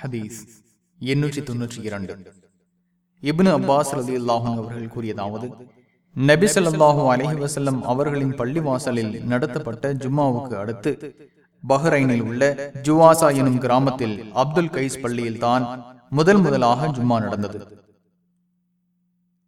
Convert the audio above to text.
ஹதீஸ் எண்ணூற்றி தொன்னூற்றி இரண்டு. இப்னு அப்பாஸ் அலி அல்லாஹும் அவர்கள் கூறியதாவது நபி ஸல்லல்லாஹு அலஹி வசல்லம் அவர்களின் பள்ளிவாசலில் நடத்தப்பட்ட ஜும்மாவுக்கு அடுத்து பஹ்ரைனில் உள்ள ஜுவாசா எனும் கிராமத்தில் அப்துல் கைஸ் பள்ளியில் தான் முதல் முதலாக ஜும்மா நடந்தது.